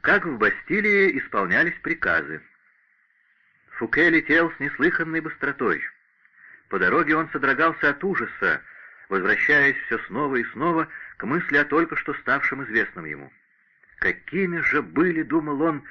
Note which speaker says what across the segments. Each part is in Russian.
Speaker 1: как в Бастилии исполнялись приказы. Фуке летел с неслыханной быстротой. По дороге он содрогался от ужаса, возвращаясь все снова и снова к мысли о только что ставшем известном ему. Какими же были, думал он,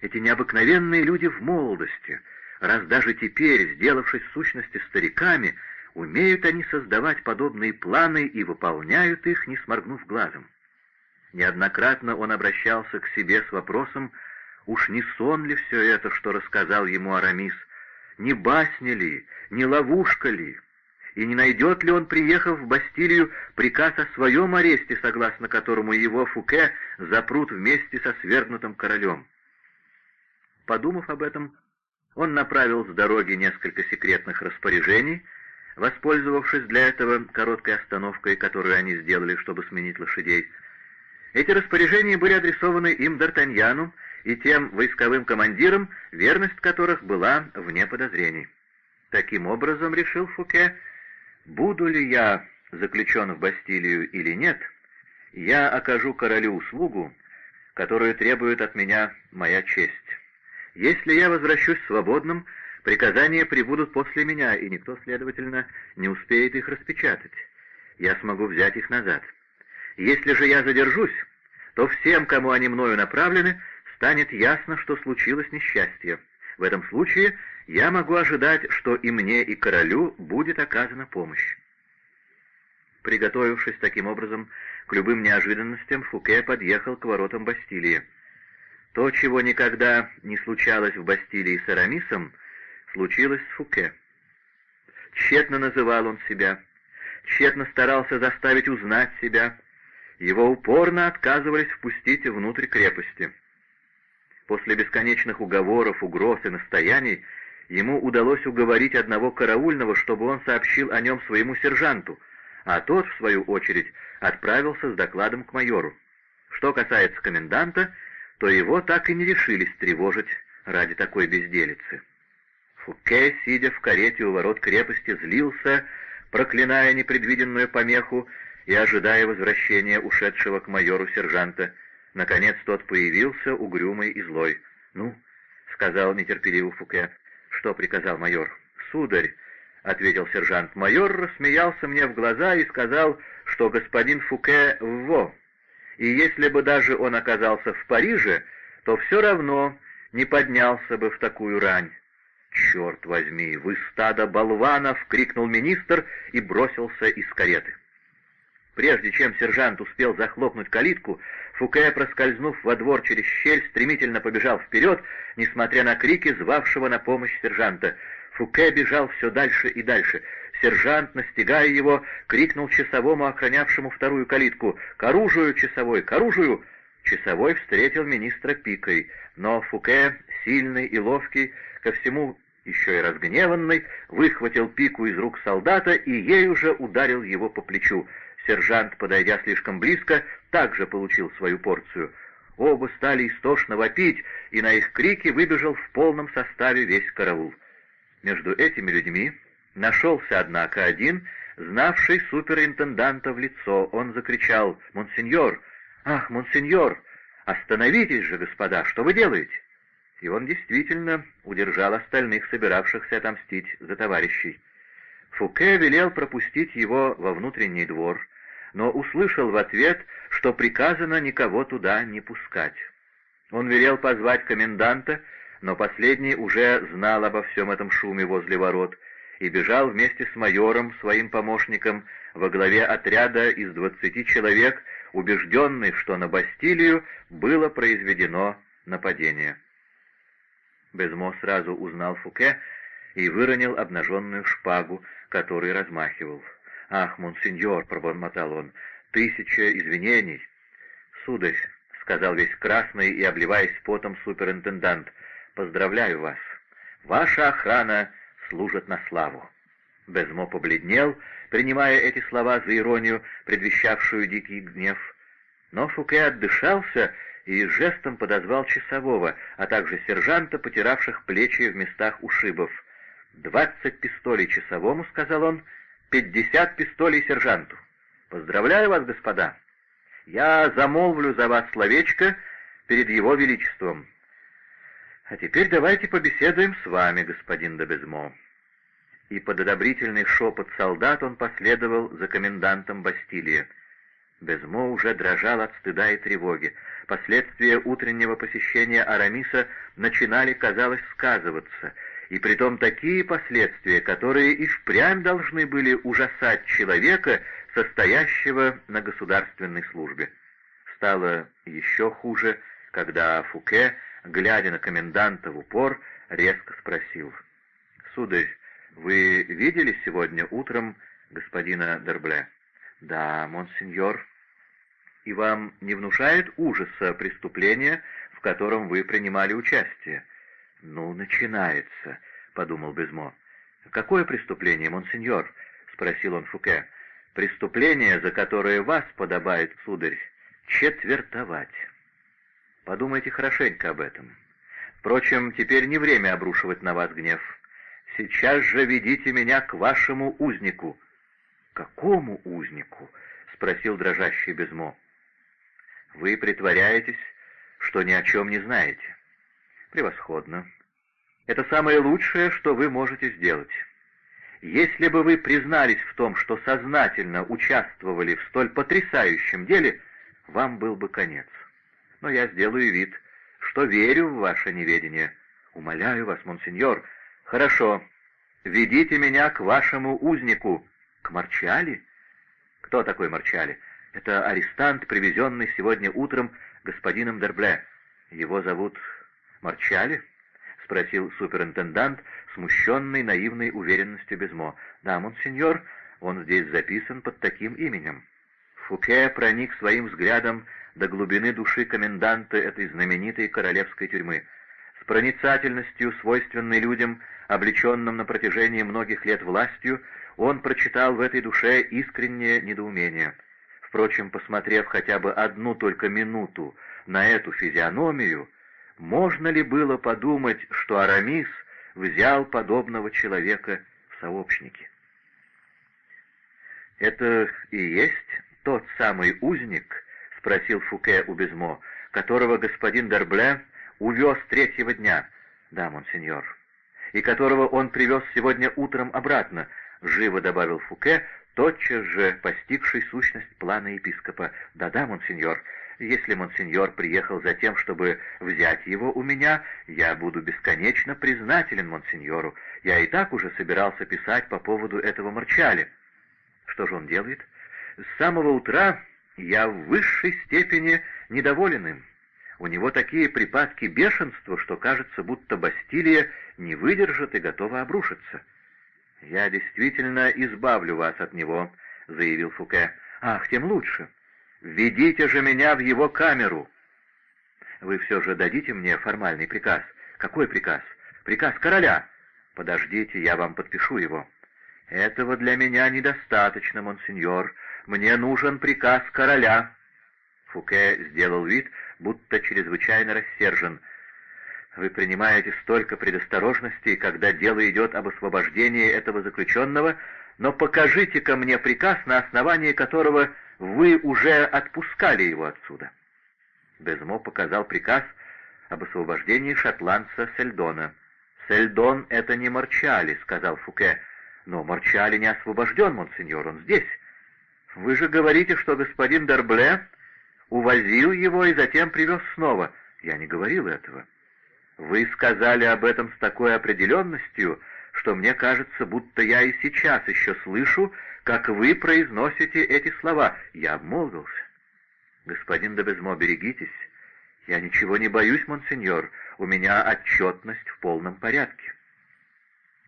Speaker 1: эти необыкновенные люди в молодости, раз даже теперь, сделавшись в сущности стариками, умеют они создавать подобные планы и выполняют их, не сморгнув глазом. Неоднократно он обращался к себе с вопросом, уж не сон ли все это, что рассказал ему Арамис, не басня ли, не ловушка ли, и не найдет ли он, приехав в Бастилию, приказ о своем аресте, согласно которому его Фуке запрут вместе со свергнутым королем. Подумав об этом, он направил с дороги несколько секретных распоряжений, воспользовавшись для этого короткой остановкой, которую они сделали, чтобы сменить лошадей. Эти распоряжения были адресованы им Д'Артаньяну и тем войсковым командирам, верность которых была вне подозрений. Таким образом, решил Фуке, буду ли я заключен в Бастилию или нет, я окажу королю услугу, которую требует от меня моя честь. Если я возвращусь свободным, приказания прибудут после меня, и никто, следовательно, не успеет их распечатать. Я смогу взять их назад. Если же я задержусь, то всем, кому они мною направлены, станет ясно, что случилось несчастье. В этом случае я могу ожидать, что и мне, и королю будет оказана помощь. Приготовившись таким образом к любым неожиданностям, Фуке подъехал к воротам Бастилии. То, чего никогда не случалось в Бастилии с Арамисом, случилось с Фуке. Тщетно называл он себя, тщетно старался заставить узнать себя, его упорно отказывались впустить внутрь крепости. После бесконечных уговоров, угроз и настояний ему удалось уговорить одного караульного, чтобы он сообщил о нем своему сержанту, а тот, в свою очередь, отправился с докладом к майору. Что касается коменданта, то его так и не решились тревожить ради такой безделицы. Фуке, сидя в карете у ворот крепости, злился, проклиная непредвиденную помеху, и ожидая возвращения ушедшего к майору сержанта. Наконец тот появился, угрюмый и злой. «Ну?» — сказал нетерпеливо Фуке. «Что приказал майор?» «Сударь», — ответил сержант. «Майор рассмеялся мне в глаза и сказал, что господин Фуке во, и если бы даже он оказался в Париже, то все равно не поднялся бы в такую рань». «Черт возьми, вы стадо болванов!» — крикнул министр и бросился из кареты. Прежде чем сержант успел захлопнуть калитку, Фуке, проскользнув во двор через щель, стремительно побежал вперед, несмотря на крики звавшего на помощь сержанта. Фуке бежал все дальше и дальше. Сержант, настигая его, крикнул часовому, охранявшему вторую калитку, «К оружию, часовой, к оружию!» Часовой встретил министра пикой, но Фуке, сильный и ловкий, ко всему еще и разгневанный, выхватил пику из рук солдата и ей уже ударил его по плечу. Сержант, подойдя слишком близко, также получил свою порцию. Оба стали истошно вопить, и на их крики выбежал в полном составе весь караул. Между этими людьми нашелся, однако, один, знавший суперинтенданта в лицо. Он закричал «Монсеньор! Ах, монсеньор! Остановитесь же, господа! Что вы делаете?» И он действительно удержал остальных, собиравшихся отомстить за товарищей. Фуке велел пропустить его во внутренний двор, но услышал в ответ, что приказано никого туда не пускать. Он велел позвать коменданта, но последний уже знал обо всем этом шуме возле ворот и бежал вместе с майором, своим помощником, во главе отряда из двадцати человек, убежденный, что на Бастилию было произведено нападение. Безмо сразу узнал Фуке и выронил обнаженную шпагу, которой размахивал. «Ах, монсеньор!» — пробормотал он. «Тысяча извинений!» «Сударь!» — сказал весь красный и обливаясь потом суперинтендант. «Поздравляю вас! Ваша охрана служит на славу!» Безмо побледнел, принимая эти слова за иронию, предвещавшую дикий гнев. Но Фуке отдышался и жестом подозвал часового, а также сержанта, потиравших плечи в местах ушибов. «Двадцать пистолей часовому», — сказал он, — «пятьдесят пистолей сержанту. Поздравляю вас, господа. Я замолвлю за вас словечко перед его величеством. А теперь давайте побеседуем с вами, господин Добезмо. И под одобрительный шепот солдат он последовал за комендантом Бастилии. Безмо уже дрожал от стыда и тревоги. Последствия утреннего посещения Арамиса начинали, казалось, сказываться, и притом такие последствия, которые и впрямь должны были ужасать человека, состоящего на государственной службе. Стало еще хуже, когда Фуке, глядя на коменданта в упор, резко спросил. «Сударь, вы видели сегодня утром господина Дербле?» «Да, монсеньор». «И вам не внушает ужаса преступление, в котором вы принимали участие?» «Ну, начинается», — подумал Безмо. «Какое преступление, монсеньор?» — спросил он Фуке. «Преступление, за которое вас подобает, сударь, четвертовать. Подумайте хорошенько об этом. Впрочем, теперь не время обрушивать на вас гнев. Сейчас же ведите меня к вашему узнику». «Какому узнику?» — спросил дрожащий Безмо. «Вы притворяетесь, что ни о чем не знаете». «Превосходно. Это самое лучшее, что вы можете сделать. Если бы вы признались в том, что сознательно участвовали в столь потрясающем деле, вам был бы конец. Но я сделаю вид, что верю в ваше неведение. Умоляю вас, монсеньор. Хорошо. Ведите меня к вашему узнику. К Марчали? Кто такой Марчали? Это арестант, привезенный сегодня утром господином Дербле. Его зовут Марчали? — спросил суперинтендант, смущенный наивной уверенностью Безмо. «Да, монсеньор, он здесь записан под таким именем». Фуке проник своим взглядом до глубины души коменданта этой знаменитой королевской тюрьмы. С проницательностью, свойственной людям, облеченным на протяжении многих лет властью, он прочитал в этой душе искреннее недоумение. Впрочем, посмотрев хотя бы одну только минуту на эту физиономию, можно ли было подумать, что Арамис взял подобного человека в сообщники? «Это и есть тот самый узник, — спросил Фуке у Безмо, — которого господин Дербле увез третьего дня. — Да, монсеньор. — И которого он привез сегодня утром обратно, — живо добавил Фуке, тотчас же постигший сущность плана епископа. «Да-да, монсеньор, если монсеньор приехал за тем, чтобы взять его у меня, я буду бесконечно признателен монсеньору. Я и так уже собирался писать по поводу этого Марчали». «Что же он делает?» «С самого утра я в высшей степени недоволен им. У него такие припадки бешенства, что кажется, будто Бастилия не выдержит и готова обрушиться». «Я действительно избавлю вас от него», — заявил Фуке. «Ах, тем лучше. Ведите же меня в его камеру». «Вы все же дадите мне формальный приказ». «Какой приказ?» «Приказ короля». «Подождите, я вам подпишу его». «Этого для меня недостаточно, монсеньор. Мне нужен приказ короля». Фуке сделал вид, будто чрезвычайно рассержен. Вы принимаете столько предосторожностей, когда дело идет об освобождении этого заключенного, но покажите-ка мне приказ, на основании которого вы уже отпускали его отсюда». Безмо показал приказ об освобождении шотландца Сельдона. «Сельдон — это не Марчали», — сказал Фуке. «Но Марчали не освобожден, монсеньор, он здесь. Вы же говорите, что господин Дербле увозил его и затем привез снова. Я не говорил этого». Вы сказали об этом с такой определенностью, что мне кажется, будто я и сейчас еще слышу, как вы произносите эти слова. Я обмолвился. Господин Добезмо, берегитесь. Я ничего не боюсь, монсеньор. У меня отчетность в полном порядке.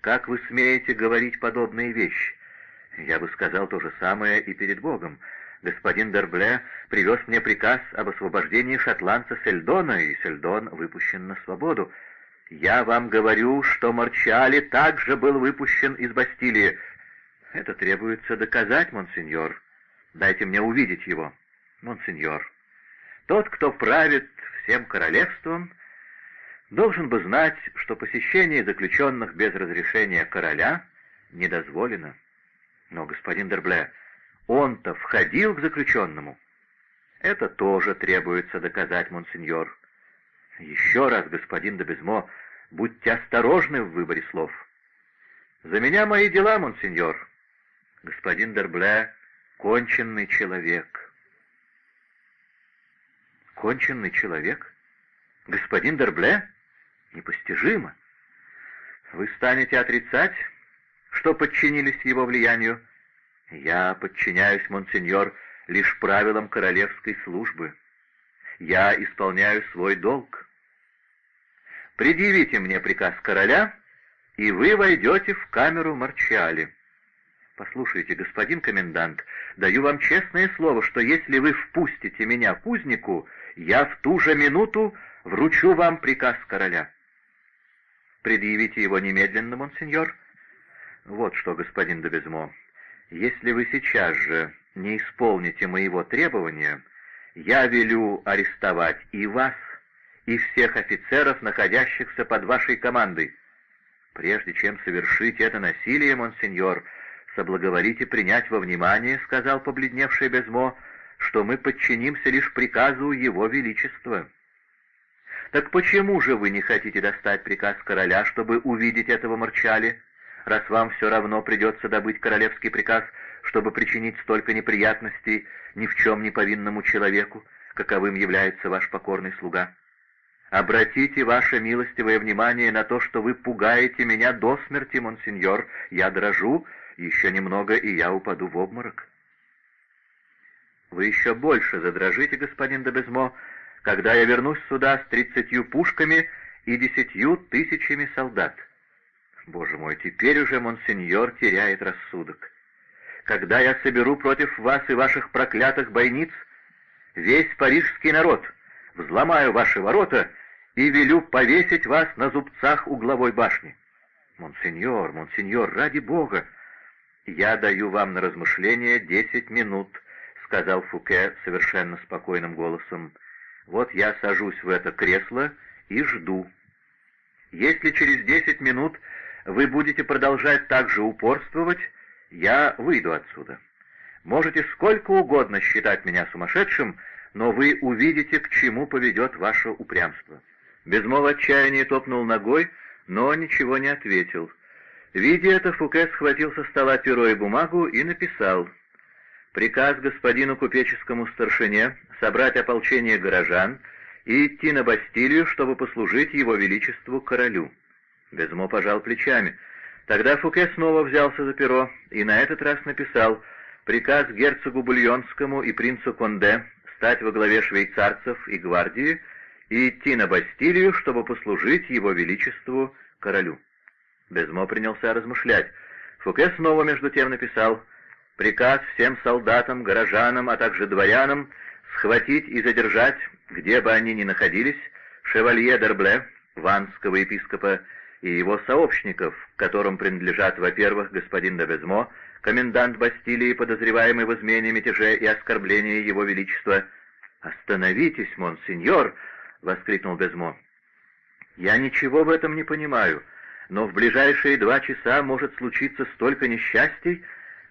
Speaker 1: Как вы смеете говорить подобные вещи? Я бы сказал то же самое и перед Богом господин Дербле привез мне приказ об освобождении шотландца Сельдона, и Сельдон выпущен на свободу. Я вам говорю, что Марчали также был выпущен из Бастилии. Это требуется доказать, монсеньор. Дайте мне увидеть его. Монсеньор, тот, кто правит всем королевством, должен бы знать, что посещение заключенных без разрешения короля недозволено. Но, господин Дербле, он-то входил к заключенному. Это тоже требуется доказать, монсеньор. Еще раз, господин де Безмо, будьте осторожны в выборе слов. За меня мои дела, монсеньор. Господин Дербле — конченный человек. Конченный человек? Господин Дербле? Непостижимо. Вы станете отрицать, что подчинились его влиянию? Я подчиняюсь, монсеньор, лишь правилам королевской службы. Я исполняю свой долг. Предъявите мне приказ короля, и вы войдете в камеру Марчали. Послушайте, господин комендант, даю вам честное слово, что если вы впустите меня в узнику, я в ту же минуту вручу вам приказ короля. Предъявите его немедленно, монсеньор. Вот что, господин Добезмо, если вы сейчас же не исполните моего требования, я велю арестовать и вас, и всех офицеров, находящихся под вашей командой. Прежде чем совершить это насилие, монсеньор, соблаговолите принять во внимание, — сказал побледневший Безмо, — что мы подчинимся лишь приказу Его Величества. Так почему же вы не хотите достать приказ короля, чтобы увидеть этого Марчали, раз вам все равно придется добыть королевский приказ — чтобы причинить столько неприятностей ни в чем не повинному человеку, каковым является ваш покорный слуга. Обратите ваше милостивое внимание на то, что вы пугаете меня до смерти, монсеньор. Я дрожу, еще немного, и я упаду в обморок. Вы еще больше задрожите, господин Дебезмо, когда я вернусь сюда с тридцатью пушками и десятью тысячами солдат. Боже мой, теперь уже монсеньор теряет рассудок когда я соберу против вас и ваших проклятых бойниц весь парижский народ, взломаю ваши ворота и велю повесить вас на зубцах угловой башни. Монсеньор, монсеньор, ради бога! Я даю вам на размышление десять минут, — сказал Фуке совершенно спокойным голосом. Вот я сажусь в это кресло и жду. Если через десять минут вы будете продолжать так же упорствовать, я выйду отсюда. Можете сколько угодно считать меня сумасшедшим, но вы увидите, к чему поведет ваше упрямство». Безмол отчаяния топнул ногой, но ничего не ответил. Видя это, Фуке схватил со стола перо и бумагу и написал «Приказ господину купеческому старшине собрать ополчение горожан и идти на Бастилию, чтобы послужить его величеству королю». Безмо пожал плечами — Тогда Фуке снова взялся за перо и на этот раз написал приказ герцогу Бульонскому и принцу Конде стать во главе швейцарцев и гвардии и идти на Бастилию, чтобы послужить его величеству королю. Безмо принялся размышлять. Фуке снова между тем написал приказ всем солдатам, горожанам, а также дворянам схватить и задержать, где бы они ни находились, шевалье Дербле, ванского епископа, и его сообщников, которым принадлежат, во-первых, господин Добезмо, комендант Бастилии, подозреваемый в измене, мятеже и оскорблении его величества. «Остановитесь, монсеньор!» — воскликнул Безмо. «Я ничего в этом не понимаю, но в ближайшие два часа может случиться столько несчастий,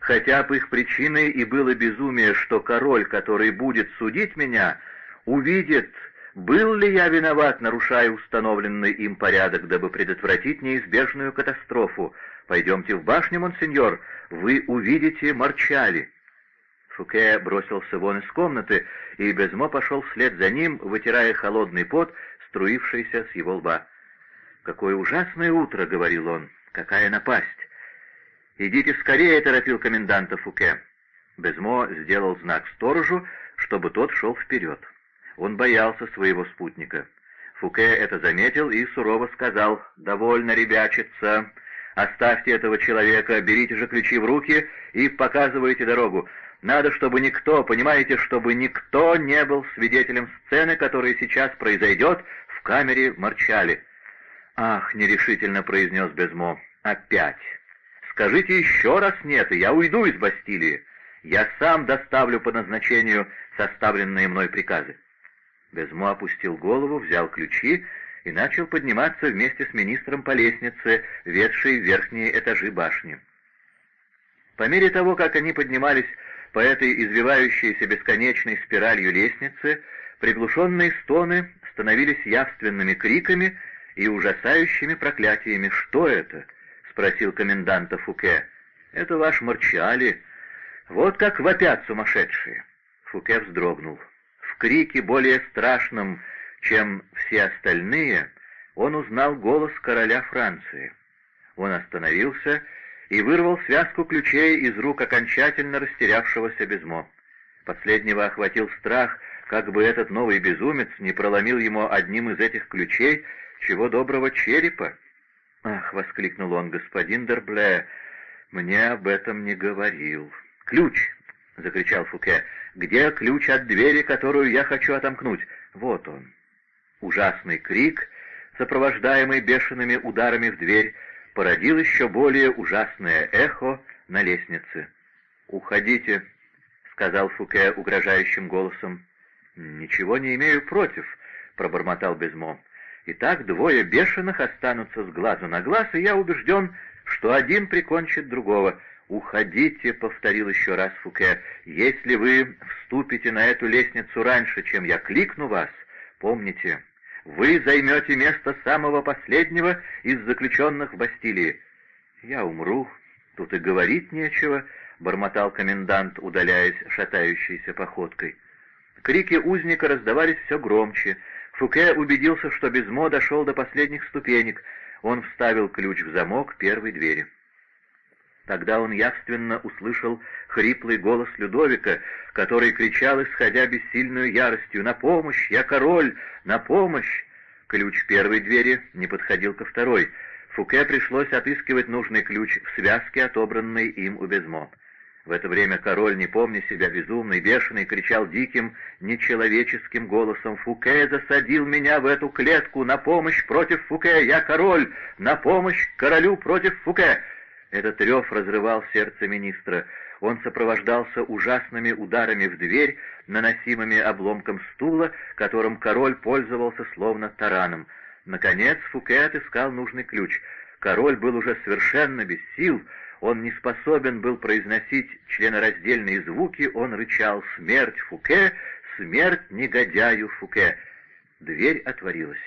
Speaker 1: хотя бы их причиной и было безумие, что король, который будет судить меня, увидит был ли я виноват, нарушая установленный им порядок, дабы предотвратить неизбежную катастрофу? Пойдемте в башню, монсеньор, вы увидите Марчали». Фуке бросился вон из комнаты, и Безмо пошел вслед за ним, вытирая холодный пот, струившийся с его лба. «Какое ужасное утро!» — говорил он. «Какая напасть!» «Идите скорее!» — торопил коменданта Фуке. Безмо сделал знак сторожу, чтобы тот шел вперед. Он боялся своего спутника. Фуке это заметил и сурово сказал «Довольно ребячиться. Оставьте этого человека, берите же ключи в руки и показывайте дорогу. Надо, чтобы никто, понимаете, чтобы никто не был свидетелем сцены, которая сейчас произойдет в камере Марчали». «Ах!» — нерешительно произнес Безмо. «Опять! Скажите еще раз нет, и я уйду из Бастилии. Я сам доставлю по назначению составленные мной приказы». Безмо опустил голову, взял ключи и начал подниматься вместе с министром по лестнице, ведшей в верхние этажи башни. По мере того, как они поднимались по этой извивающейся бесконечной спиралью лестницы, приглушенные стоны становились явственными криками и ужасающими проклятиями. «Что это?» — спросил коменданта Фуке. «Это ваш Марчали. Вот как вопят сумасшедшие!» Фуке вздрогнул. Крике, более страшном, чем все остальные, он узнал голос короля Франции. Он остановился и вырвал связку ключей из рук окончательно растерявшегося Безмо. Последнего охватил страх, как бы этот новый безумец не проломил ему одним из этих ключей чего доброго черепа. «Ах!» — воскликнул он, — «господин Дербле, мне об этом не говорил». «Ключ!» — закричал Фуке. «Где ключ от двери, которую я хочу отомкнуть?» «Вот он». Ужасный крик, сопровождаемый бешеными ударами в дверь, породил еще более ужасное эхо на лестнице. «Уходите», — сказал Фуке угрожающим голосом. «Ничего не имею против», — пробормотал Безмо. «Итак, двое бешеных останутся с глазу на глаз, и я убежден, что один прикончит другого. «Уходите», — повторил еще раз Фуке, — «если вы вступите на эту лестницу раньше, чем я кликну вас, помните, вы займете место самого последнего из заключенных в Бастилии». «Я умру, тут и говорить нечего», — бормотал комендант, удаляясь шатающейся походкой. Крики узника раздавались все громче. Фуке убедился, что Безмо дошел до последних ступенек. Он вставил ключ в замок первой двери. Тогда он явственно услышал хриплый голос Людовика, который кричал, исходя бессильную яростью, «На помощь! Я король! На помощь!» Ключ первой двери не подходил ко второй. Фуке пришлось отыскивать нужный ключ в связке, отобранной им у Безмо. В это время король, не помня себя безумный, бешеный, кричал диким, нечеловеческим голосом «Фуке засадил меня в эту клетку! На помощь против Фуке! Я король! На помощь королю против Фуке!» Этот рев разрывал сердце министра. Он сопровождался ужасными ударами в дверь, наносимыми обломком стула, которым король пользовался словно тараном. Наконец Фуке отыскал нужный ключ. Король был уже совершенно без сил, он не способен был произносить членораздельные звуки, он рычал «Смерть Фуке! Смерть негодяю Фуке!» Дверь отворилась.